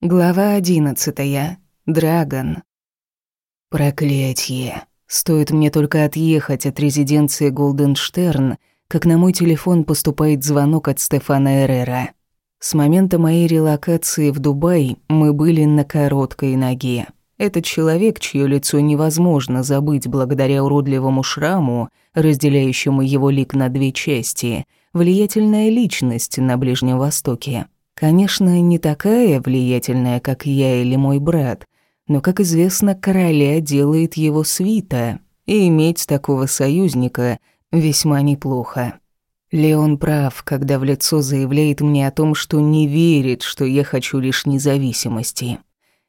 Глава одиннадцатая. Драгон. Проклятье. Стоит мне только отъехать от резиденции Голденштерн, как на мой телефон поступает звонок от Стефана Эррера. С момента моей релокации в Дубай мы были на короткой ноге. Этот человек, чье лицо невозможно забыть благодаря уродливому шраму, разделяющему его лик на две части, влиятельная личность на Ближнем Востоке. Конечно, не такая влиятельная, как я или мой брат, но, как известно, короля делает его свита, и иметь такого союзника весьма неплохо. Леон прав, когда в лицо заявляет мне о том, что не верит, что я хочу лишь независимости.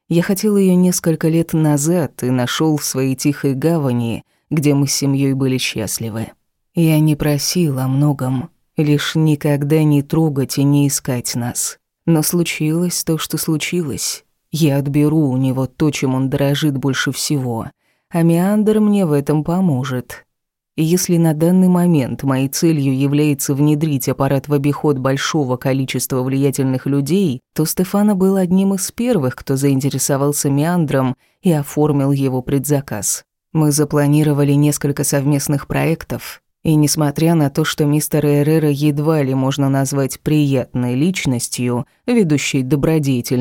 Я хотел ее несколько лет назад и нашел в своей тихой гавани, где мы с семьей были счастливы. Я не просил о многом, лишь никогда не трогать и не искать нас. Но случилось то, что случилось. Я отберу у него то, чем он дорожит больше всего, а Меандр мне в этом поможет. Если на данный момент моей целью является внедрить аппарат в обиход большого количества влиятельных людей, то Стефана был одним из первых, кто заинтересовался Меандром и оформил его предзаказ. Мы запланировали несколько совместных проектов, и несмотря на то, что мистер Эррера едва ли можно назвать приятной личностью, ведущей добродетель